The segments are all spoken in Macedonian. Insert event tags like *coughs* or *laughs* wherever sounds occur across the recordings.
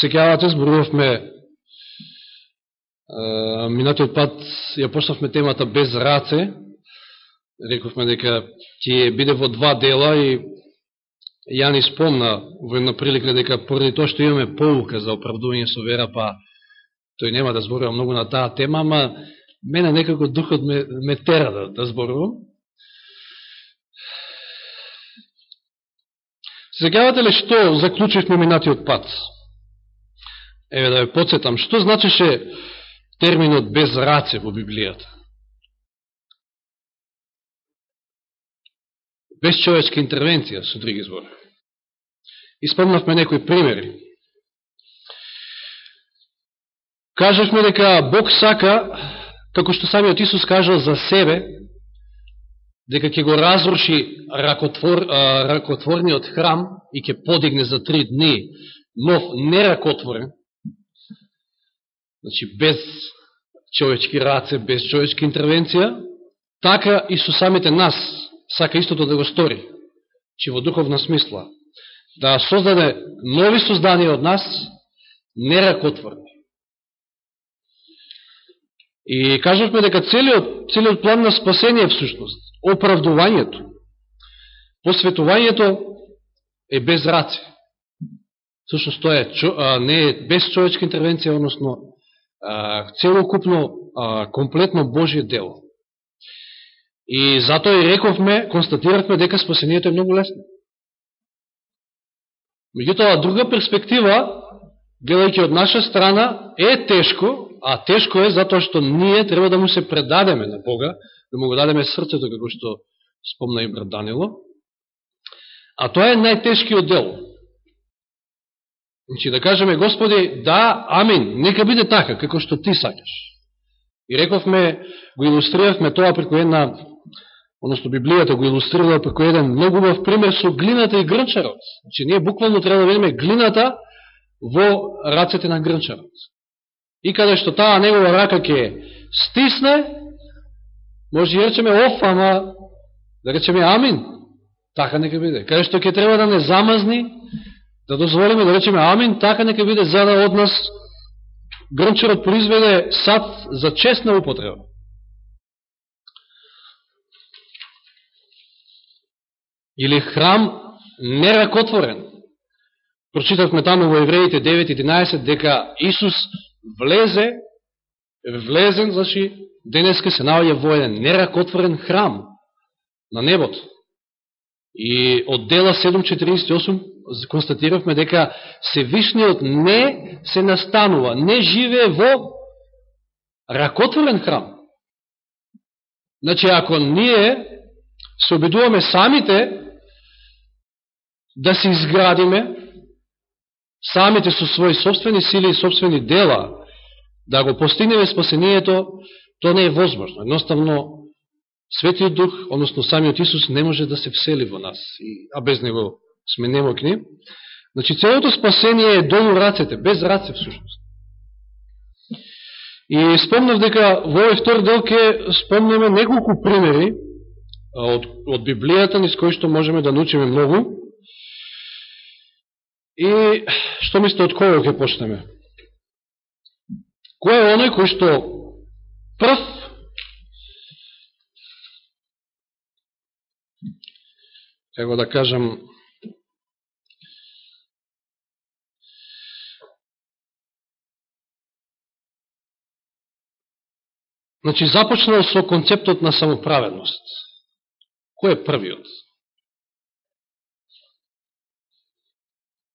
Секјавате, зборувавме минатиот пат ја почнавме темата без раце, рековме дека ќе биде во два дела и ја ни спомна во една прилика дека поради тоа што имаме полука за оправдување со вера, па тој нема да зборува многу на таа тема, ама мене некако духот ме, ме тера да, да зборувам. Сегавате ли што заклучивме минатиот пат? Еве да ја подсетам, што значеше терминот без раце во Библијата? Без човечка интервенција, со други збори. Испомнавме некои примери. Кажавме дека Бог сака, како што самиот Исус кажал за себе, дека ќе го разруши ракотвор, ракотворниот храм и ќе подигне за три дни нов неракотворен, значи без човечки раце, без човечки интервенција, така и со самите нас сака истото да го стори, че во духовна смисла, да создаде нови создания од нас, неракотворни. И кажавме дека целиот, целиот план на спасение всушност, оправдувањето, посветувањето е без раце. Всушност тоа е, не е без човечка интервенција, односно целокупно, комплетно Божие дело. И затоа и рековме, констатиравме дека спасението е многу лесно. Меѓутоа, друга перспектива, гледајќи од наша страна, е тешко, а тешко е затоа што ние треба да му се предадеме на Бога, да му го дадеме срцето, како што спомна и брат Данило. А тоа е најтешкиот дел. Значи да кажеме, Господи, да, амин, нека биде така, како што Ти сакаш. И рековме, го илустриравме тоа преко една односно Библијата го илустрирала преко еден многу убав пример со глината и грнчарот. Значи, ние буквално треба да видиме глината во рацете на грнчарот. И каде што таа негова рака ќе стисне, може да речеме оф, ама да речеме амин. Така нека биде. Каде што ќе треба да не замазни, да дозволиме да речеме амин, така нека биде за да од нас грнчарот произведе сад за честна употреба. или храм неракотворен. Прочитавме таму во Евреите 9.11 дека Исус влезе, влезен, значи, денеска се наоѓа во еден неракотворен храм на небото. И од дела 7.48 констатиравме дека Севишниот не се настанува, не живее во ракотворен храм. Значи, ако ние се обидуваме самите да се изградиме самите со своји собствени сили и собствени дела, да го постигнеме спасението, тоа не е возможно. Едноставно, Светиот Дух, односно самиот Исус, не може да се всели во нас, а без него сме немокни. Значи, целото спасение е долу рацете, без раце всушност. И спомнав дека во овој втор дел ке спомнеме неколку примери од, од Библијата, низ кои што можеме да научиме многу. И што мислите од кој ќе почнеме? Кој е оној кој што прв како да кажам Значи, започнал со концептот на самоправедност. Кој е првиот?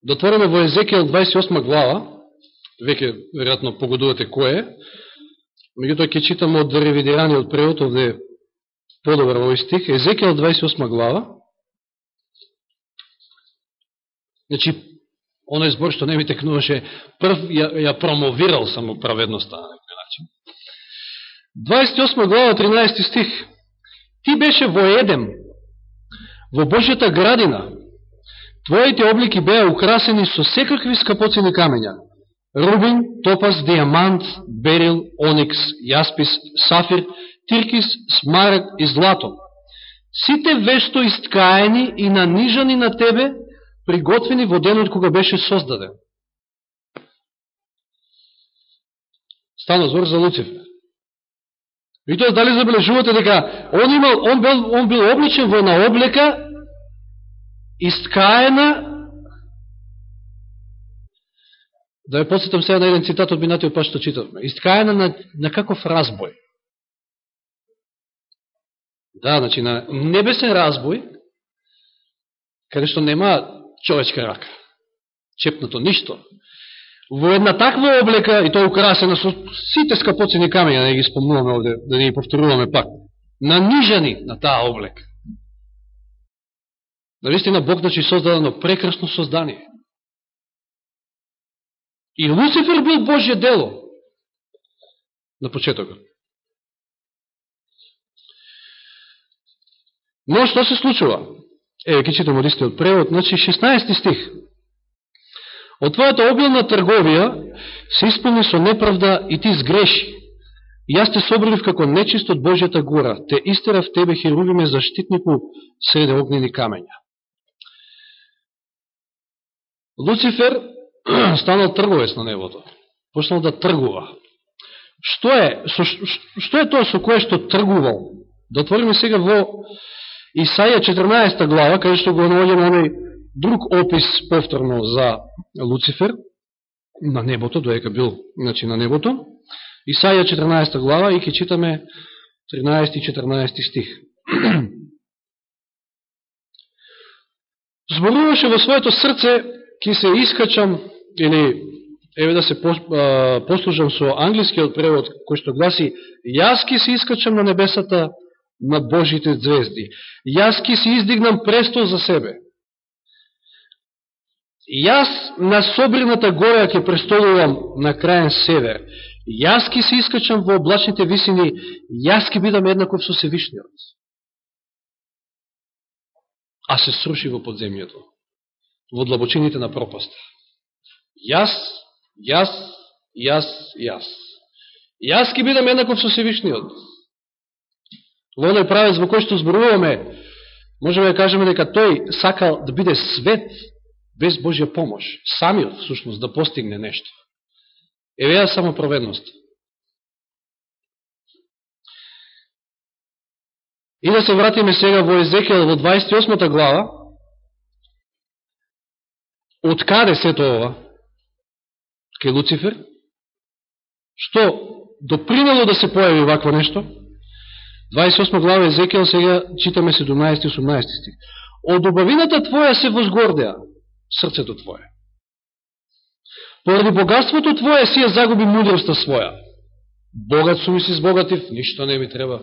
Дотвориме во Езекијал 28 глава, веќе веројатно погодувате кој е, меѓутоа ќе читам од ревидираниот превод, овде подобар овој стих, Езекијал 28 глава, значи, оној збор што не ми текнуваше, прв ја, ја промовирал само праведноста на некој начин. 28 глава, 13 стих, Ти беше во Едем, во Божјата градина, Твоите облики беа украсени со секакви скапоцени камења. Рубин, топаз, диамант, берил, оникс, јаспис, сафир, тиркис, смарек и злато. Сите вешто исткаени и нанижани на тебе, приготвени во денот кога беше создаден. Стана збор за Луцифер. И тоа дали забележувате дека он имал он бил он бил обличен во на облека искаена Да ја подсетам сега на еден цитат од минатиот пат што читавме. Искаена на, на каков разбој. Да, значи на небесен разбој, каде што нема човечка рака. Чепнато ништо. Во една таква облека, и тоа украсена со сите скапоцени камења, да ги спомнуваме овде, да не ги повторуваме пак. Нанижани на таа облека. Наистина Бог значи создадено прекрасно создание. И Луцифер бил Божје дело на почетокот. Но што се случува? Еве, ќе читам од истиот превод, значи 16 стих. Од твојата обилна трговија се исполни со неправда и ти сгреши. Јас те собрив како нечист од Божјата гора, те истерав тебе херувиме заштитнику среде огнени камења. Луцифер *clears throat* станал трговец на небото. Почнал да тргува. Што е, со, што е тоа со кое што тргувал? Да отвориме сега во Исаја 14 глава, каде што го наоѓаме оној друг опис повторно за Луцифер на небото, доека бил значи, на небото. Исаја 14 глава и ќе читаме 13 и 14 стих. *clears throat* Зборуваше во своето срце, ки се искачам или еве да се послужам со англискиот превод, кој што гласи, јас ки се искачам на небесата на Божите звезди. Јас ки се издигнам престол за себе. Јас на собрината гора ќе престолувам на краен север. Јас ки се искачам во облачните висини, јас ки бидам еднаков со Севишниот. А се сруши во подземјето, во длабочините на пропаста. Јас, јас, јас, јас. Јас ки бидам еднаков со Севишниот. Во оној правец во кој што зборуваме, можеме да кажеме дека тој сакал да биде свет без Божја помош. Самиот, всушност, да постигне нешто. Еве ја само проведност. И да се вратиме сега во Езекијал во 28 глава. Од каде сето ова? кај Луцифер, што допринело да се појави вакво нешто? 28 глава Езекијал, сега читаме 17-18 стих. Од обавината Твоја се возгордеа, срцето Твое. Поради богатството Твое си ја загуби мудроста своја. Богат сум и си збогатив, ништо не ми треба.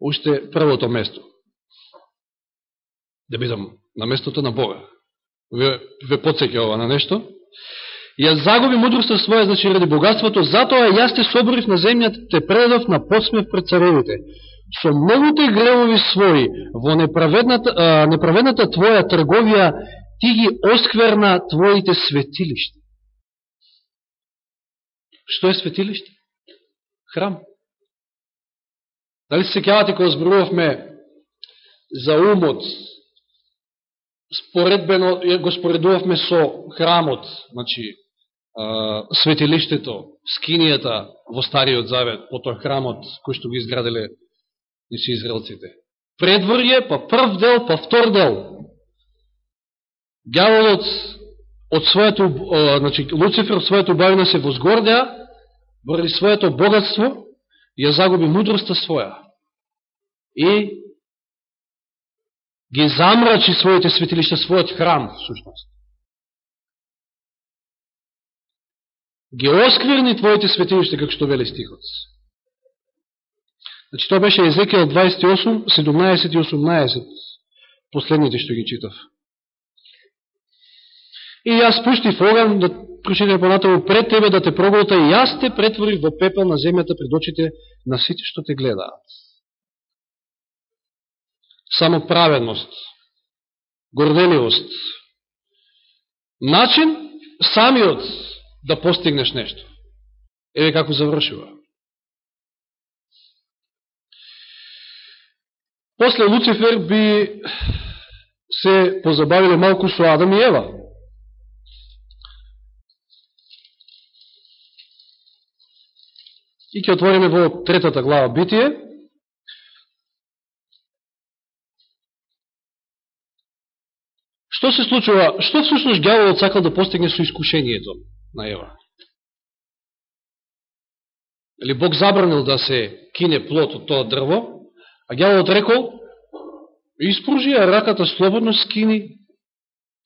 Уште првото место. Да бидам на местото на Бога. Ве, ве подсеќа ова на нешто? Ја загуби мудроста своја, значи ради богатството, затоа јас те соборив на земјата, те предадов на подсмев пред царевите. Со многуте гревови своји, во неправедната, а, неправедната твоја трговија, ти ги оскверна твоите светилишта. Што е светилиште? Храм. Дали се секјавате кога зборувавме за умот, споредбено го споредувавме со храмот, значи светилиштето, скинијата во Стариот Завет, потоа храмот кој што го изграделе нisi израелците. Предворје, па прв дел, па втор дел. Гјаволот од своето, значи, Луцифер од своето бавина се возгордеа, вради своето богатство, ја загуби мудроста своја. И ги замрачи своите светилишта, својот храм, сушност. Ги оскверни твоите светилишта, како што вели стихот. Значи, тоа беше Езекијал 28, 17 и 18, последните што ги читав. И јас пуштив оган да прочитам понатаму пред тебе да те проголта и јас те претворив во пепел на земјата пред очите на сите што те гледаат. Само праведност, горделивост, начин самиот да постигнеш нешто. Еве како завршува. После Луцифер би се позабавиле малку со Адам и Ева. И ќе отвориме во третата глава Битие. Што се случува? Што всушност гјаволот сакал да постигне со искушението на Ева? Или Бог забранил да се кине плод од тоа дрво, а гјавот рекол, испружи ја раката слободно скини,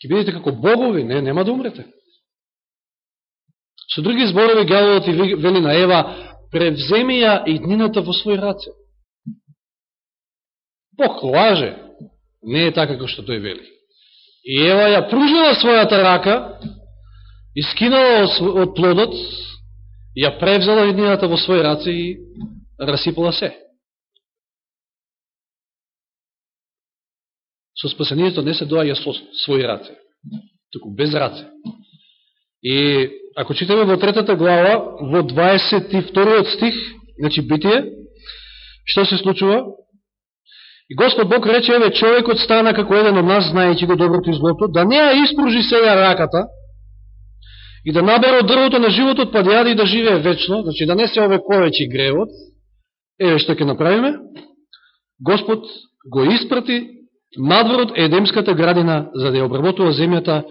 ќе бидете како богови, не, нема да умрете. Со други зборови, гјавот и вели на Ева, превземи ја и днината во свој раце. Бог лаже, не е така како што тој вели. И Ева ја пружила својата рака, и скинала од плодот, ја превзела виднината во своји раце и расипала се. Со спасението не се доаѓа со своји раце, туку без раце. И ако читаме во третата глава, во 22 стих, значи битие, што се случува? И Господ Бог рече, еве, човекот стана како еден од нас, знаејќи го доброто и злото, да не ја испружи сега раката, и да набере од дрвото на животот, па да јаде и да живее вечно, значи да не се овековечи гревот, еве што ќе направиме, Господ го испрати надвор од Едемската градина, за да ја обработува земјата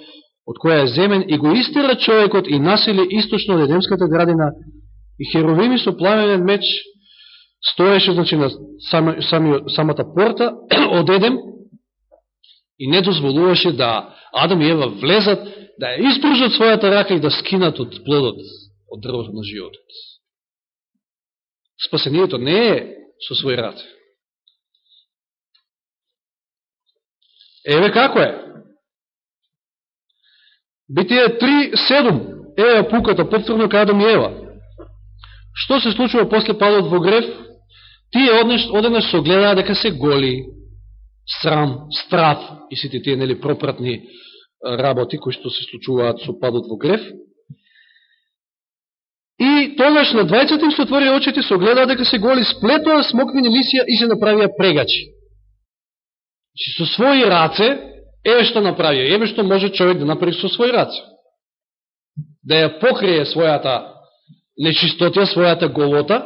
од која е земен, и го истера човекот и насили источно од Едемската градина, и херовими со пламенен меч стоеше значи, на сам, самата порта *clears throat* од Едем, и не дозволуваше да Адам и Ева влезат да ја испружат својата рака и да скинат од плодот, од дрвото на животот. Спасението не е со свој рат. Еве како е. Битие 3.7. е пуката повторно кај Адам и Ева. Што се случува после падот во греф? Тие однеш, оденеш се огледаа дека се голи, срам, страф и сите тие нели пропратни работи кои што се случуваат со падот во греф. И тогаш на двајцата им се отвори очите, се огледаат дека се голи, сплетоа смоквени лисија и се направија прегачи. Значи, со своји раце, еве што направија, еве што може човек да направи со своји раце. Да ја покрие својата нечистотија, својата голота,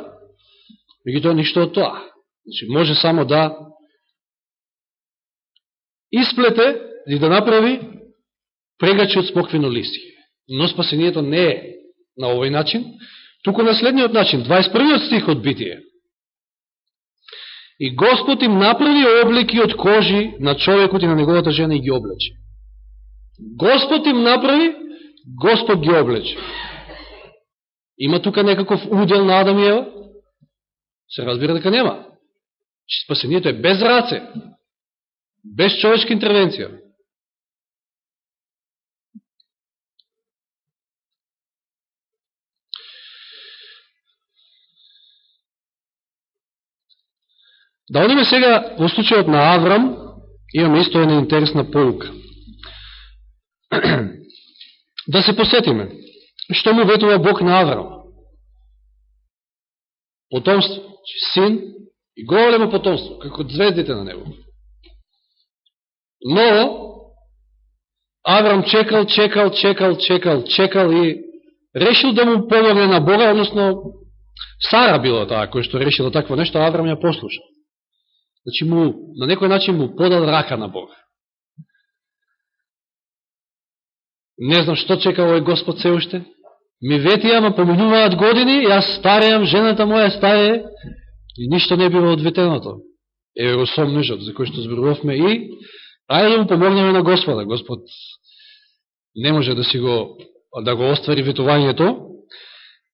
тоа ништо од тоа. Значи, може само да исплете и да направи прегачи од смоквено лиси. Но спасението не е на овој начин, туку на следниот начин, 21 стих од Битие. И Господ им направи облики од кожи на човекот и на неговата жена и ги облече. Господ им направи, Господ ги облече. Има тука некаков удел на Адам и Ева? Се разбира дека нема. Значи, спасението е без раце, без човечка интервенција. Да одиме сега во случајот на Аврам, имаме исто една интересна полука. *clears throat* да се посетиме. Што му ветува Бог на Аврам? Потомство, син и големо потомство, како звездите на него. Но, Аврам чекал, чекал, чекал, чекал, чекал и решил да му помогне на Бога, односно Сара била таа која што решила такво нешто, Аврам ја послушал. Значи, му, на некој начин му подал рака на Бога. Не знам што чека овој Господ се уште. Ми вети, ама поминуваат години, јас стареам, жената моја старее и ништо не бива одветеното. Еве го сомнежот, за кој што зборувавме и ајде да му помогнеме на Господа. Господ не може да си го да го оствари ветувањето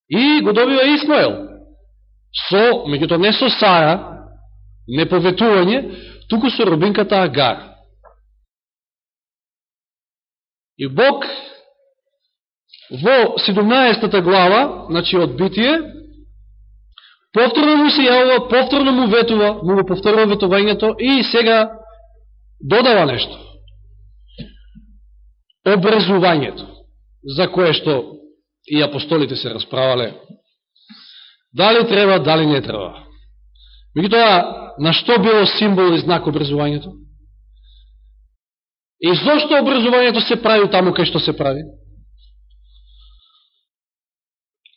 и го добива Исмаел. Со, меѓуто не со Сара, не поветување, туку со робинката Агар. И Бог во 17 глава, значи од Битие, повторно му се јавува, повторно му ветува, му го повторува ветувањето и сега додава нешто. Обрезувањето, за кое што и апостолите се расправале, дали треба, дали не треба. Меѓутоа, на што било символ и знак образувањето? И зошто образувањето се прави таму кај што се прави?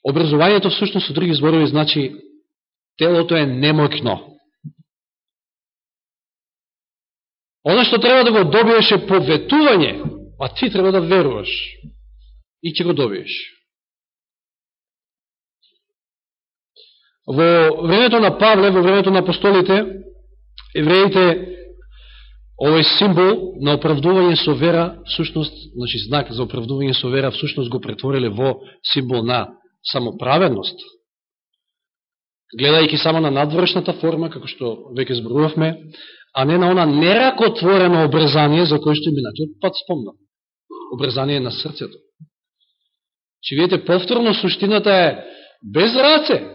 Образувањето всушност со други зборови значи телото е немоќно. Оно што треба да го добиеш е поветување, а ти треба да веруваш. И ќе го добиеш. Во времето на Павле, во времето на апостолите, евреите, овој символ на оправдување со вера, всушност, значи знак за оправдување со вера, всушност го претвориле во символ на самоправедност. Гледајќи само на надвршната форма, како што веќе зборувавме, а не на она неракотворено обрезание за кој што минатиот пат спомнам. Обрезание на срцето. Че видите, повторно суштината е без раце,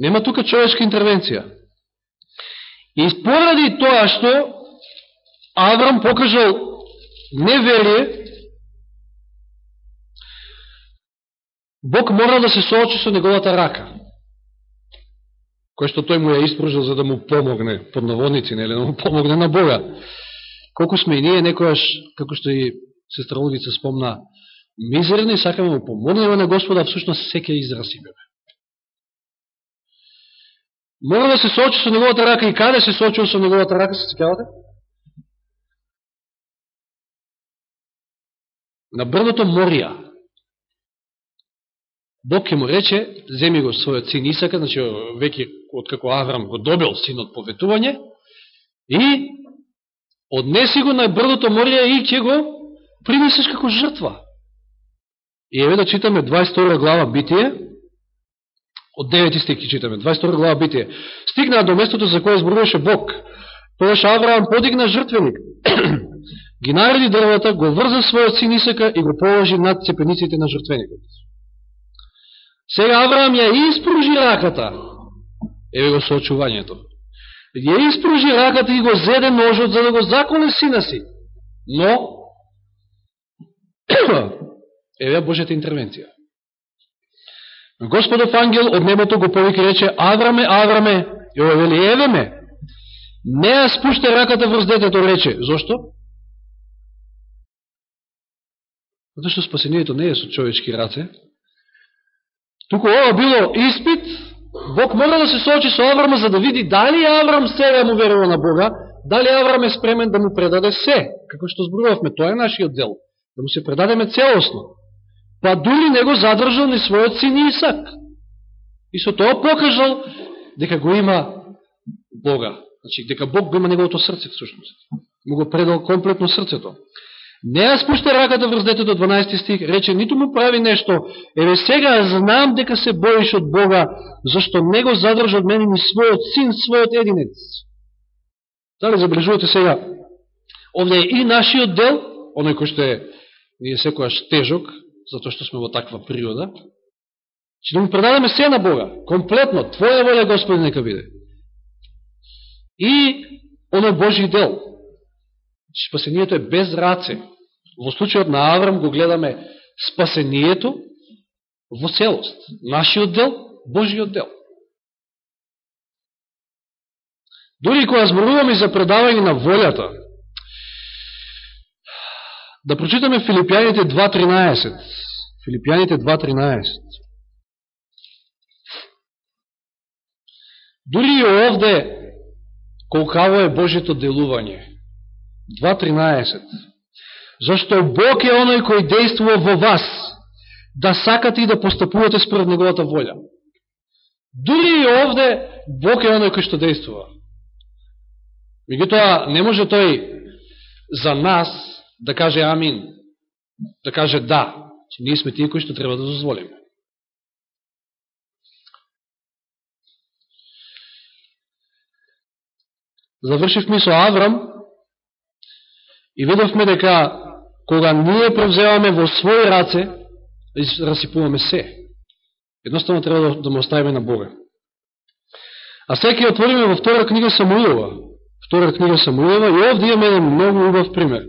Нема тука човечка интервенција. И поради тоа што Аврам покажал неверие, Бог мора да се соочи со неговата рака, кој што тој му ја испружил за да му помогне, под наводници, нели, да му помогне на Бога. Колку сме и ние некојаш, како што и сестра Лудица спомна, мизерни, сакаме да му помогнеме на Господа, а всушност секе израсибеме. Мора да се соочи со неговата рака и каде се соочил со неговата рака, се цикавате? На брдото Морија. Бог ќе му рече, земи го својот син Исака, значи веќе откако Аврам го добил синот поветување, и однеси го на брдото Морија и ќе го принесеш како жртва. И еве да читаме 22 глава Битие, Од 9 стих ќе читаме, 22 глава Битие. Стигнаа до местото за кое зборуваше Бог. Тогаш Авраам подигна жртвеник. *clears throat* Ги нареди дрвата, го врза својот син Исака и го положи над цепениците на жртвеникот. Сега Авраам ја испружи раката. Еве го соочувањето. Ја испружи раката и го зеде ножот за да го заколе сина си. Но, *clears throat* еве Божјата интервенција. Господов ангел од небото го повика рече, Авраме, Авраме, и ова вели, еве ме, не ја спуште раката врз детето, рече. Зошто? Зато што спасението не е со човечки раце. Туку ова било испит, Бог мора да се соочи со Аврама за да види дали Аврам сега му верува на Бога, дали Аврам е спремен да му предаде се, како што зборувавме, тоа е нашиот дел, да му се предадеме целосно па дури него задржал ни својот син Исак. И со тоа покажал дека го има Бога. Значи, дека Бог го има неговото срце, всушност. Му го предал комплетно срцето. Не ја спушта раката врз детето 12 стих, рече, ниту му прави нешто, еве сега знам дека се боиш од Бога, зашто не го задржа од мене ни својот син, својот единец. Дали забележувате сега, овде е и нашиот дел, оној кој што е, ние секојаш тежок, затоа што сме во таква природа, че да му предадеме се на Бога, комплетно, Твоја воля, Господи, нека биде. И оној Божи дел, спасението е без раце. Во случајот на Аврам го гледаме спасението во целост. Нашиот дел, Божиот дел. Дори кога зборуваме за предавање на волјата, Да прочитаме Филипјаните 2.13. Филипјаните 2.13. Дури и овде, колкаво е Божето делување. 2.13. Зашто Бог е оној кој действува во вас, да сакате и да постапувате според Неговата волја. Дури и овде, Бог е оној кој што действува. Меѓутоа, не може тој за нас да каже амин, да каже да, че ние сме тие кои што треба да дозволиме. Завршивме со Аврам и видовме дека кога ние превземаме во своји раце, расипуваме се. Едноставно треба да, да, му оставиме на Бога. А сега отвориме во втора книга Самуилова. Втора книга Самуилова и овде имаме еден многу убав пример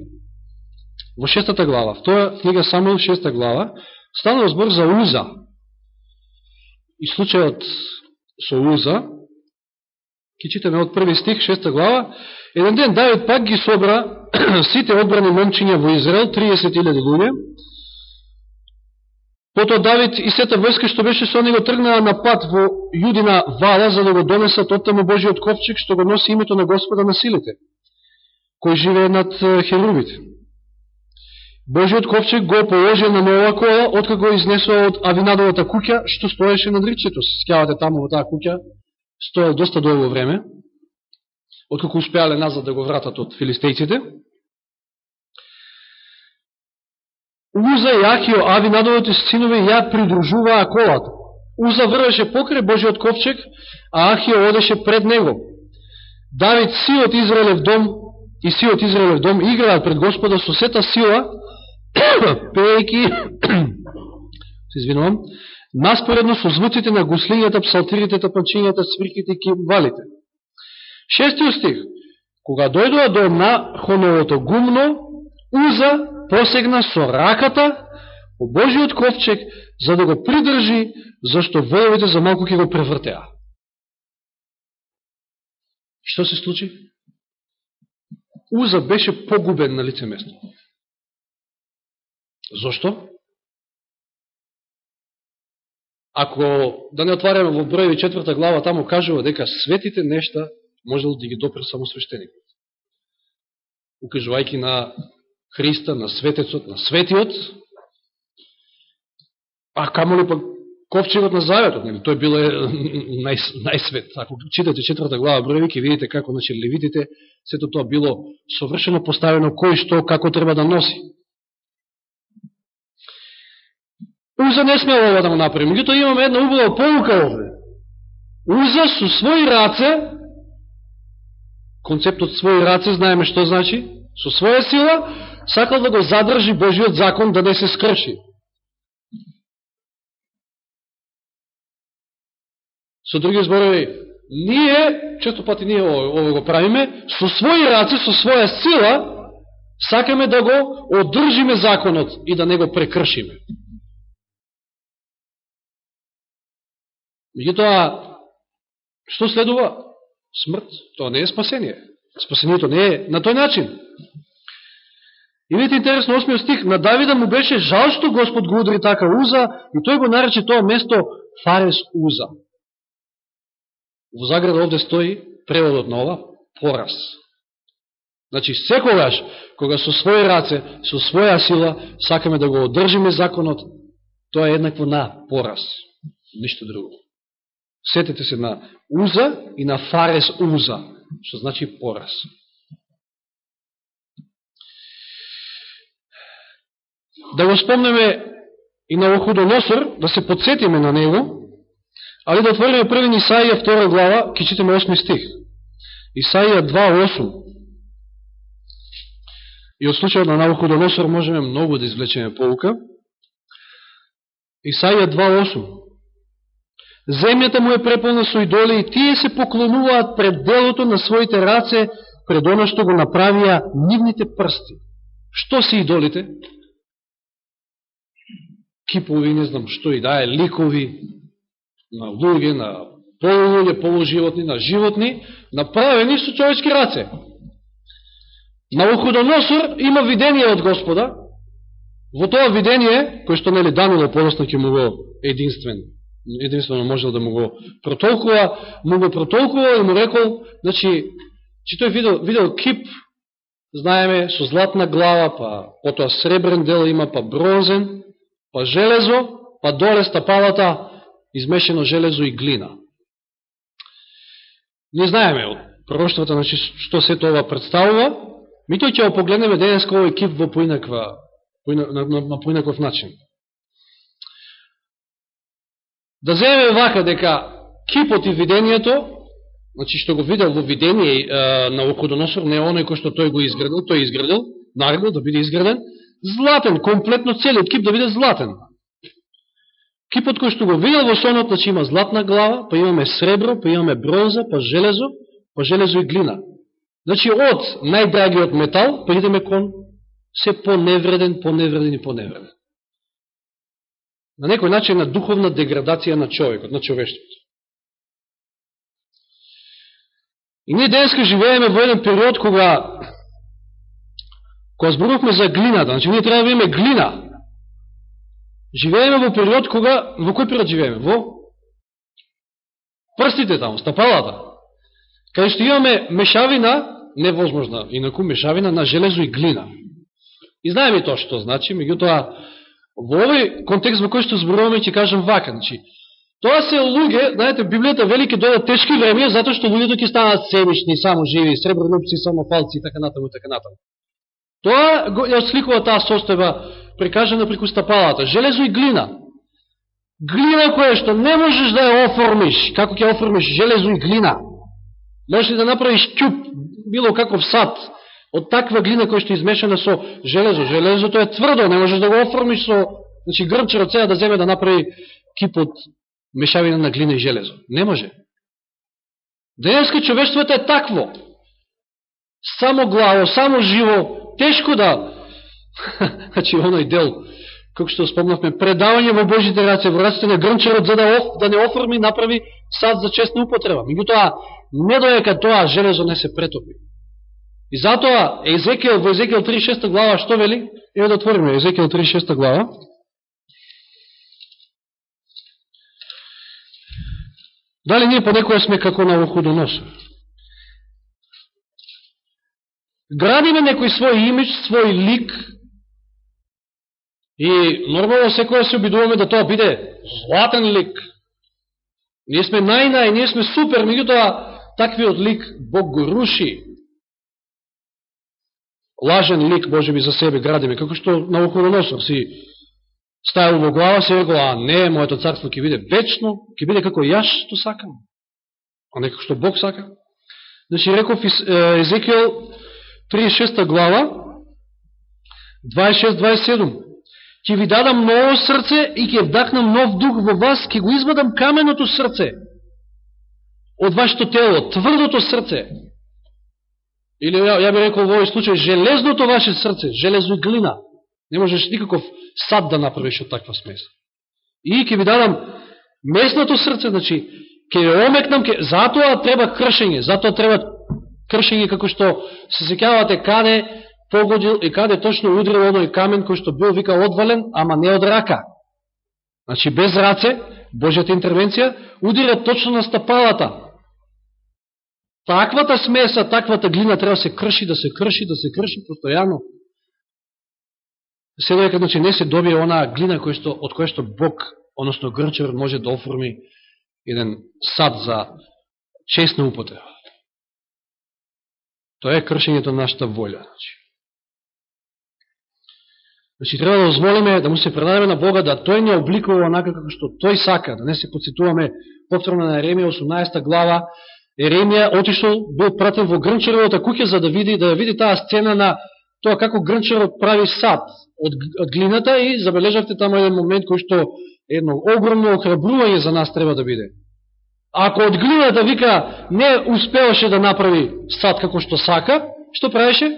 во шестата глава, втора книга Самуил, шеста глава, станува збор за Уза. И случајот со Уза, ки читаме од први стих, шеста глава, еден ден Давид пак ги собра *clears throat* сите одбрани момчиња во Израел, 30.000 луѓе, Потоа Давид и сета војска што беше со него тргнаа на пат во Јудина вала за да го донесат оттаму Божиот ковчег што го носи името на Господа на силите, кој живее над херувите. Божиот ковчег го положи на нова кола, откако го изнесува од Авинадовата куќа, што стоеше на дричето. Скјавате таму во таа куќа, стоел доста долго време, откако успеале назад да го вратат од филистејците. Уза и Ахио, Авинадовите синови, ја придружуваа колата. Уза врвеше покрај Божиот ковчег, а Ахио одеше пред него. Давид, сиот Израелев дом и сиот Израелев дом играат пред Господа со сета сила, *coughs* пејки, *coughs* се извинувам, наспоредно со звуците на гуслињата, псалтирите, тапанчињата, свирките и кимвалите. Шестиот стих. Кога дојдоа до Нахоновото гумно, Уза посегна со раката по Божиот ковчег, за да го придржи, зашто војовите за малку ќе го превртеа. Што се случи? Уза беше погубен на лице место. Зошто? Ако, да не отваряме во броеви четврта глава, таму кажува дека светите нешта можел да ги допре само свештеникот. Укажувајќи на Христа, на светецот, на светиот, а камо ли пак ковчегот на заветот, нели? тој било *laughs* нај, најсвет. Ако читате четврта глава бројеви, ќе видите како, значи, левитите, сето тоа било совршено поставено кој што, како треба да носи. Уза не смела ова да го направи. Меѓутоа имаме една убава полука овде. Уза со своји раце, концептот своји раце, знаеме што значи, со своја сила, сакал да го задржи Божиот закон да не се скрши. Со други зборови, ние, често пати ние ово го правиме, со своји раце, со своја сила, сакаме да го одржиме законот и да не го прекршиме. Меѓутоа, што следува? Смрт. Тоа не е спасение. Спасението не е на тој начин. И видите интересно, 8 стих, на Давида му беше жал што Господ го удри така Уза и тој го нарече тоа место Фарес Уза. Во заграда овде стои преводот на ова пораз. Значи, секогаш, кога со своји раце, со своја сила, сакаме да го одржиме законот, тоа е еднакво на пораз. Ништо друго. Сетете се на Уза и на Фарес Уза, што значи пораз. Да го спомнеме и на Охудоносор, да се подсетиме на него, али да отвориме први Исаија 2 глава, ке читаме 8 стих. Исаија 2.8. И од случајот на Навуходоносор можеме многу да извлечеме полука. Исаија 2.8. Земјата му е преполна со идоли и тие се поклонуваат пред делото на своите раце, пред оно што го направија нивните прсти. Што се идолите? Кипови, не знам што и да е, ликови на луѓе, на полулуѓе, полуживотни, на животни, направени со човечки раце. На Навуходоносор има видение од Господа, во тоа видение, кој што нели Данило подосно ќе му го единствен единствено можел да му го протолкува, му го протолкува и му рекол, значи, че тој видел, видел кип, знаеме, со златна глава, па потоа сребрен дел има, па бронзен, па железо, па доле стапалата, измешено железо и глина. Не знаеме од пророштвата, значи, што се тоа представува, ми тој ќе го погледнеме денес овој кип во поинаква, на, на, на поинаков начин да земеме вака дека кипот и видението, значи што го видел во видение на Окудоносор, не оној кој што тој го изградил, тој изградил, наредил да биде изграден, златен, комплетно целиот кип да биде златен. Кипот кој што го видел во сонот, значи има златна глава, па имаме сребро, па имаме бронза, па железо, па железо и глина. Значи од најдрагиот метал, па идеме кон се поневреден, поневреден и поневреден на некој начин на духовна деградација на човекот, на човештвото. И ние денеска живееме во еден период кога кога зборувавме за глината, значи ние треба да имаме глина. Живееме во период кога, во кој период живееме? Во прстите таму, стапалата. Кај што имаме мешавина, невозможна, инаку мешавина на железо и глина. И знаеме тоа што значи, меѓутоа, во овој контекст во кој што зборуваме, ќе кажам вака, значи, тоа се луѓе, знаете, Библијата велики дојда тешки време, затоа што луѓето ќе станат семишни, само живи, сребролюбци, само фалци и така натаму и така натаму. Тоа ја сликува таа состојба прикажана преку стапалата. Железо и глина. Глина која што не можеш да ја оформиш. Како ќе оформиш железо и глина? Можеш ли да направиш кјуп, било каков сад, од таква глина која што е измешана со железо. Железото е тврдо, не можеш да го оформиш со... Значи грбче од сега да земе да направи кип од мешавина на глина и железо. Не може. Денеска човештвото е такво. Само главо, само живо, тешко да *laughs* значи, оној дел, како што спомнавме, предавање во Божите раце, во раците на грнчарот, за да, оф, да не оформи, направи сад за честна употреба. Меѓутоа, не доека тоа железо не се претопи. И затоа Езекијал во Езекијал 36 глава што вели? еве да отвориме Езекијал 36 глава. Дали ние понекоја сме како на Охудоносор? Градиме некој свој имидж, свој лик, И нормално секоја се обидуваме да тоа биде златен лик. Ние сме најнај, ние сме супер, меѓутоа таквиот лик Бог го руши. Лажен лик може би за себе градиме, како што на Охороносор си ставил во глава, се рекол, а не, моето царство ќе биде вечно, ќе биде како јаш што сакам, а не како што Бог сака. Значи, реков Езекијал 36 глава, 26-27 ќе ви дадам ново срце и ќе вдахнам нов дух во вас, ќе го извадам каменото срце од вашето тело, тврдото срце. Или ја, ја би рекол во овој случај, железното ваше срце, железно и глина. Не можеш никаков сад да направиш од таква смеса. И ќе ви дадам месното срце, значи, ќе ја омекнам, ке... затоа треба кршење, затоа треба кршење како што се секјавате каде погодил и каде точно удрил оној камен кој што бил вика одвален, ама не од рака. Значи без раце, Божјата интервенција, удира точно на стапалата. Таквата смеса, таквата глина треба да се крши, да се крши, да се крши постојано. Се дека значи, не се добие онаа глина кој што, од која што Бог, односно грчар, може да оформи еден сад за честна употреба. Тоа е кршењето на нашата волја. Значи. Значи, треба да дозволиме да му се предадеме на Бога, да Тој не обликува онака како што Тој сака, да не се подсетуваме повторно на Еремија 18 глава. Еремија отишол, бил пратен во Грнчаровата куќа за да види, да види таа сцена на тоа како Грнчаров прави сад од, од глината и забележавте таму еден момент кој што едно огромно охрабрување за нас треба да биде. Ако од глината вика не успеаше да направи сад како што сака, што правеше?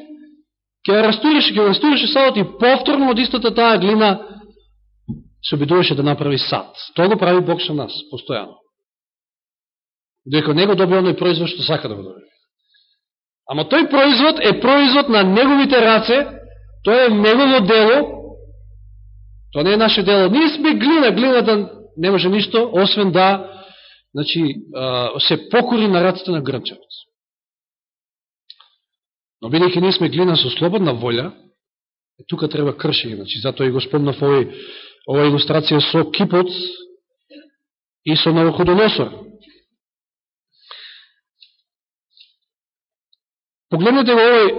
Ке растуреше, ке растуреше садот и повторно од истата таа глина се обидуваше да направи сад. Тоа го прави Бог со нас, постојано. Дека него доби оној производ што сака да го доби. Ама тој производ е производ на неговите раце, тоа е негово дело, тоа не е наше дело. Ние сме глина, глината не може ништо, освен да значи, се покори на раците на грмчевец. Но бидејќи ние сме глина со слободна волја, тука треба кршење. Значи, затоа и го спомнав овој, ова илустрација со кипот и со Навуходоносор. Погледнете во овој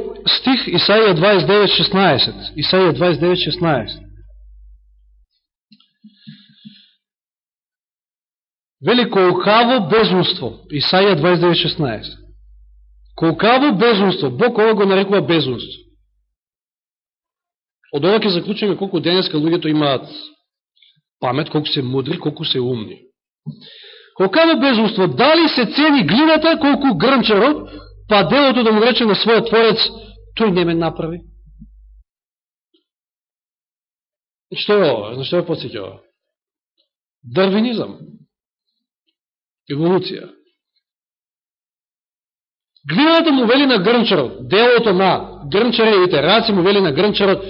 стих Исаија 29.16. Исаија 29.16. Велико колкаво безумство. Исаија 29.16. Колкаво безумство, Бог ова го нарекува безумство. Од ова ќе заклучиме колку денеска луѓето имаат памет, колку се мудри, колку се умни. Колкаво безумство, дали се цени глината, колку грнчарот, па делото да му рече на својот творец, тој не ме направи. Што е ова? На што е подсеќа ова? Дарвинизам. Еволуција. Глината му вели на грнчарот, делото на грнчаровите раци му вели на грнчарот,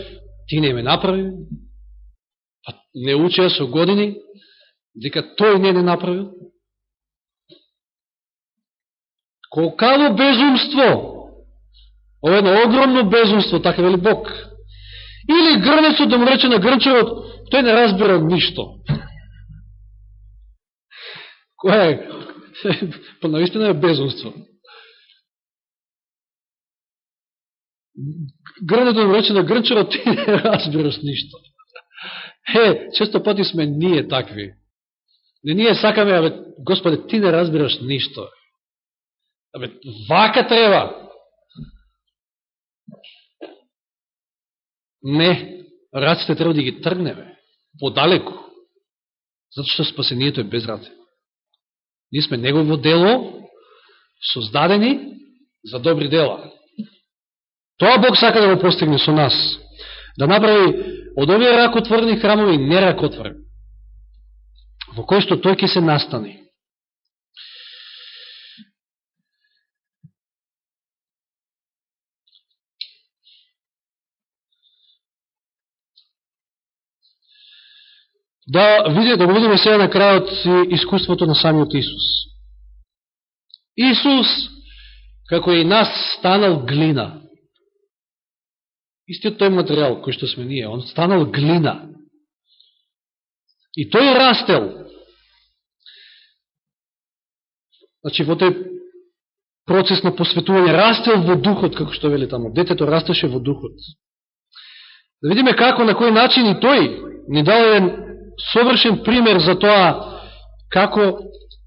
ти не ме направи. Па не учеа со години, дека тој не не направил? Колкаво безумство! Ова е едно огромно безумство, така вели Бог. Или грнецот да му рече на грнчевот, тој не разбира ништо. *laughs* Која е? *laughs* Па наистина е безумство. Грнето да му рече на грнчевот, ти не разбираш ништо. Е, често пати сме ние такви. Не ние сакаме, абе, Господе, ти не разбираш ништо. Абе, вака треба. Не, раците треба да ги тргнеме, подалеку, зато што спасението е без раце. Ние сме Негово дело, создадени за добри дела. Тоа Бог сака да го постигне со нас. Да направи од овие ракотворни храмови неракотворни, во кој што тој ќе се настани. Да, види, да го видиме сега на крајот искуството на самиот Исус. Исус, како и нас, станал глина. Истиот тој материјал кој што сме ние, он станал глина. И тој растел. Значи, во тој процес на посветување, растел во духот, како што вели тамо. Детето растеше во духот. Да видиме како, на кој начин и тој ни дал еден совршен пример за тоа како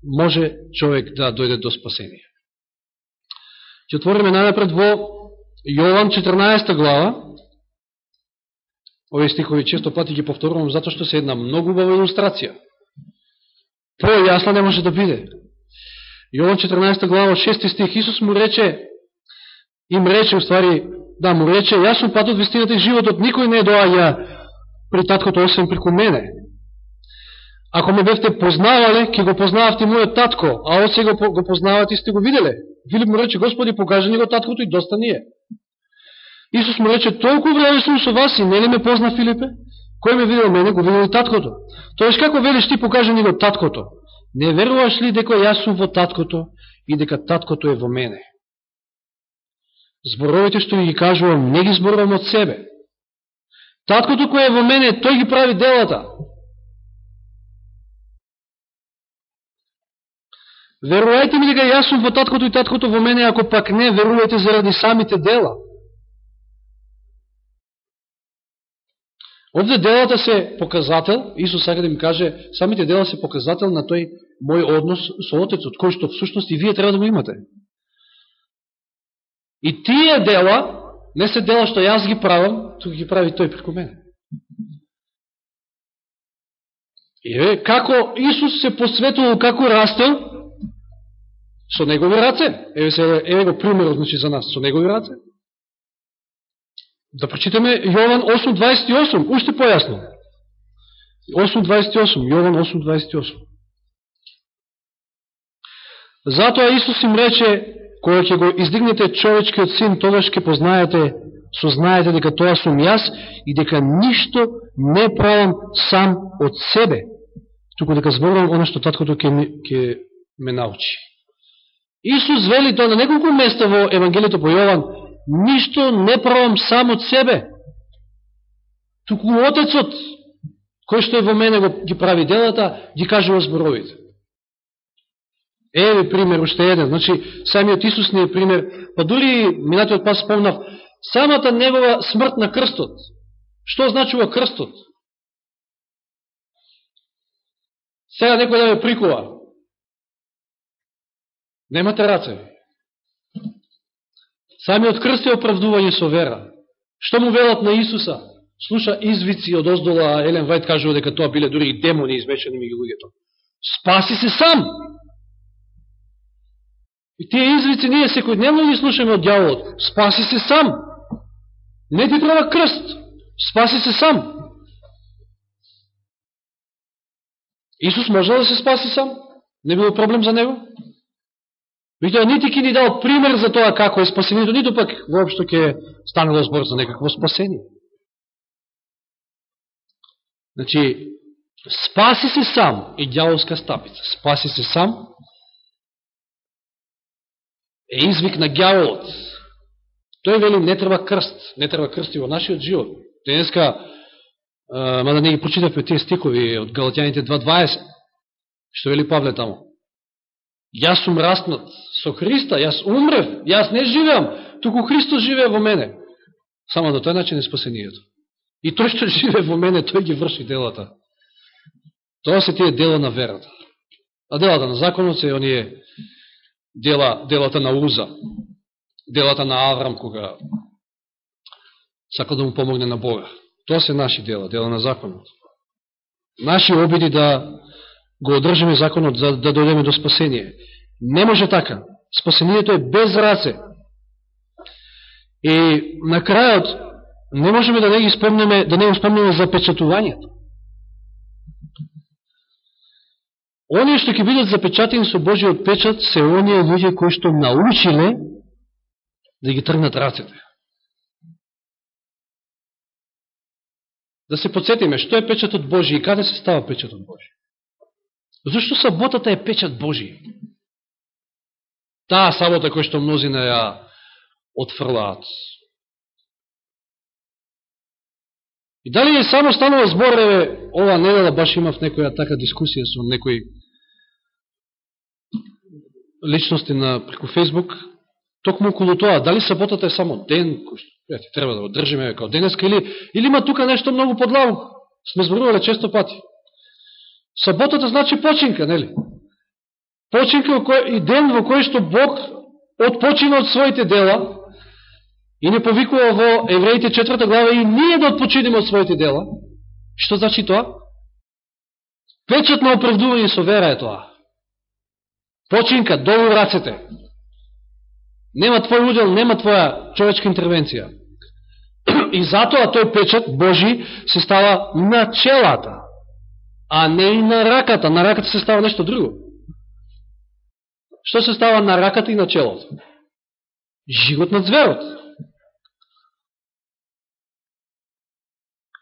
може човек да дојде до спасение. Ќе отвориме најнапред во Јован 14 глава. Овие стихови често пати ги повторувам затоа што се една многу убава илустрација. По-јасна не може да биде. Јован 14 глава 6 стих Исус му рече им рече, у ствари, да, му рече, јас сум патот, вистината и животот, никој не доаѓа при таткото освен преку мене. Ако ме бевте познавале, ќе го познававте мојот татко, а од сега го, го познавате и сте го виделе. Филип му рече, Господи, покажи ни го таткото и доста ни е. Исус му рече, толку време сум со вас и не ли ме позна Филипе? Кој ме видел мене, го видел и таткото. Тоеш, како велиш ти покажи ни го таткото? Не веруваш ли дека јас сум во таткото и дека таткото е во мене? Зборовите што ги кажувам, не ги зборувам од себе. Таткото кој е во мене, тој ги прави делата. Верувајте ми дека јас сум во таткото и таткото во мене, ако пак не, верувајте заради самите дела. Овде делата се показател, Исус сака да ми каже, самите дела се показател на тој мој однос со Отецот, кој што всушност и вие треба да го имате. И тие дела, не се дела што јас ги правам, тук ги прави тој преку мене. И е, како Исус се посветувал, како растел, Со негови раце. Еве, се, еве го примерот значи, за нас. Со негови раце. Да прочитаме Јован 8.28. Уште појасно. 8.28. Јован 8.28. Затоа Исус им рече, кога ќе го издигнете човечкиот син, тогаш ќе познаете, сознаете дека тоа сум јас и дека ништо не правам сам од себе, туку дека зборувам оно што таткото ќе, ќе ме научи. Исус вели тоа на неколку места во Евангелието по Јован, ништо не правам сам од себе, туку Отецот, кој што е во мене го ги прави делата, ги кажува зборовите. Еве пример уште еден. Значи, самиот Исус не е пример. Па дури, минатиот пас спомнав, самата негова смрт на крстот. Што значува крстот? Сега некој да ме прикува. Немате рацеви. Самиот крст е оправдување со вера. Што му велат на Исуса? Слуша извици од оздола, Елен Вајд кажува дека тоа биле дури и демони измешани меѓу луѓето. Спаси се сам! И тие извици ние секојдневно ги слушаме од дјаволот. Спаси се сам! Не ти треба крст! Спаси се сам! Исус можел да се спаси сам? Не било проблем за него? Меѓутоа, нити ќе ни дал пример за тоа како е спасението, нито пак воопшто ќе станало да збор за некакво спасение. Значи, Спаси се сам и дјаволска стапица. Спаси се сам е извик на дјаволот. Тој вели не треба крст, не треба крст и во нашиот живот. Денеска, мада не ги прочитавме тие стикови од Галатјаните 2.20, што вели Павле тамо. Јас сум растнат со Христа, јас умрев, јас не живеам, туку Христос живее во мене. Само на тој начин е спасението. И тој што живее во мене, тој ги врши делата. Тоа се тие дела на верата. А делата на законот се оние дела, делата на Уза, делата на Аврам, кога сака да му помогне на Бога. Тоа се наши дела, дела на законот. Наши обиди да го одржиме законот за да дојдеме до спасение. Не може така. Спасението е без раце. И на крајот не можеме да не ги спомнеме, да не спомнеме за печатувањето. Оние што ќе бидат запечатени со Божиот печат се оние луѓе кои што научиле да ги тргнат рацете. Да се подсетиме, што е печатот Божи и каде се става печатот Божи? Зошто саботата е печат Божи? Таа сабота која што мнозина ја отфрлаат. И дали е само станува збор, еве, ова недела баш имав некоја така дискусија со некои личности на преку Фейсбук, токму околу тоа, дали саботата е само ден, кој што треба да одржиме као денеска, или, или има тука нешто многу подлаво, сме зборувале често пати. Саботата значи починка, нели? Починка и ден во кој што Бог отпочина од своите дела и не повикува во Евреите четврта глава и ние да отпочинеме од своите дела. Што значи тоа? Печат на оправдување со вера е тоа. Починка, долу рацете. Нема твој удел, нема твоја човечка интервенција. *clears throat* И затоа тој печат Божи се става на челата а не и на раката. На раката се става нешто друго. Што се става на раката и на челото? Живот на зверот.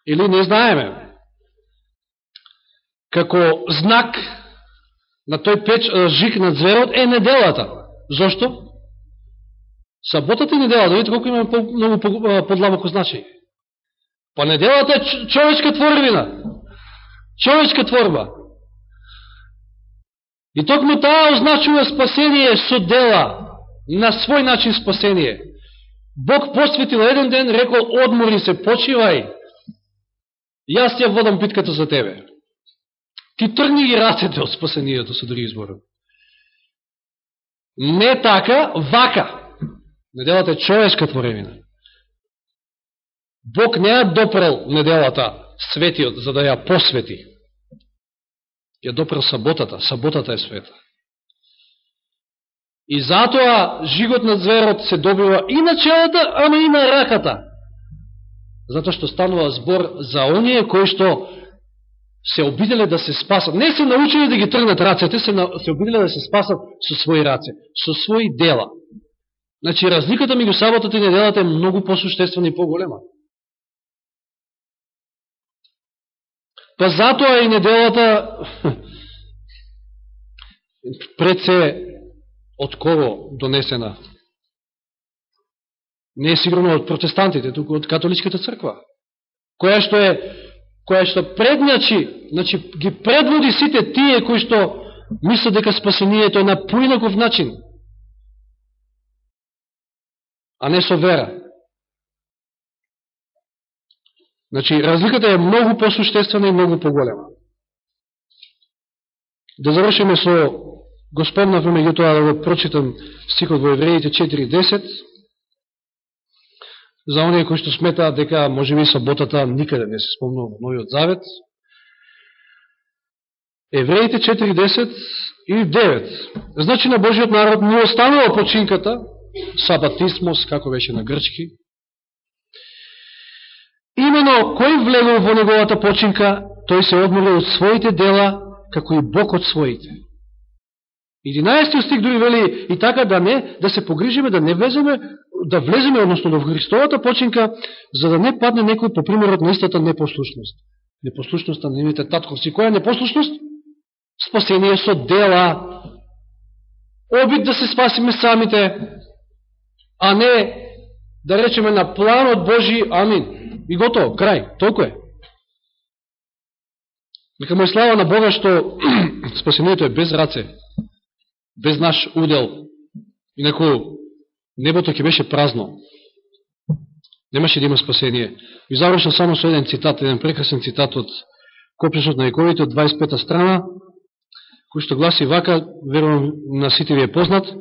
Или не знаеме. Како знак на тој печ, жик на зверот е неделата. Зошто? Саботата и неделата, видите колко има многу подлабоко значање. Па неделата е човечка творбина човечка творба. И токму таа означува спасение со дела, на свој начин спасение. Бог посветил еден ден, рекол, одмори се, почивај, јас ја водам битката за тебе. Ти тргни ги рацете од спасението со други избори. Не така, вака. Неделата е човешка творевина. Бог не ја допрел неделата светиот за да ја посвети. Ја допрел саботата, саботата е света. И затоа жигот на зверот се добива и на челата, ама и на раката. Затоа што станува збор за оние кои што се обиделе да се спасат. Не се научили да ги тргнат рацете, се, се обиделе да се спасат со своји раце, со своји дела. Значи, разликата меѓу саботата и неделата е многу посуштествена и поголема. Па затоа и неделата пред се од кого донесена? Не е сигурно од протестантите, туку од католичката црква. Која што е која што предначи, значи ги предводи сите тие кои што мислат дека спасението е на поинаков начин, а не со вера. Значи, разликата е многу посуштествена и многу поголема. Да завршиме со, го спомнавме меѓутоа да го прочитам стихот во Евреите 4.10, за оние кои што сметаат дека може би саботата никаде не се спомнува во Новиот Завет. Евреите 4.10 и 9. Значи на Божиот народ не останува починката, сабатисмос, како беше на грчки, Имено, кој влегол во неговата починка, тој се одморе од своите дела, како и Бог од своите. 11 стих дури вели и така да не, да се погрижиме, да не влеземе, да влеземе, односно во Христовата починка, за да не падне некој по примерот на истата непослушност. непослушноста на нивните татковци. Која непослушност? Спасение со дела. Обид да се спасиме самите, а не да речеме на планот Божи, амин. И готово, крај, толку е. Нека му е слава на Бога што *clears throat* спасението е без раце, без наш удел. Инако небото ќе беше празно. Немаше да има спасение. И завршам само со еден цитат, еден прекрасен цитат од Копресот на Ековите од 25 страна, кој што гласи вака, верувам на сите ви е познат,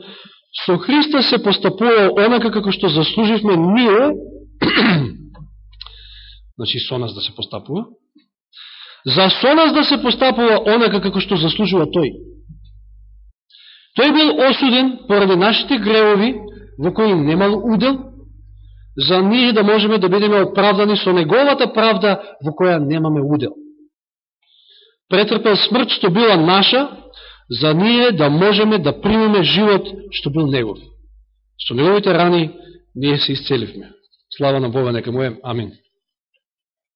со Христа се постапува онака како што заслуживме ние, *clears throat* значи со нас да се постапува, за со нас да се постапува онака како што заслужува тој. Тој бил осуден поради нашите гревови, во кои немал удел, за ние да можеме да бидеме оправдани со неговата правда во која немаме удел. Претрпел смрт што била наша, за ние да можеме да примеме живот што бил негов. Со неговите рани ние се исцеливме. Слава на Бога, нека му е. Амин.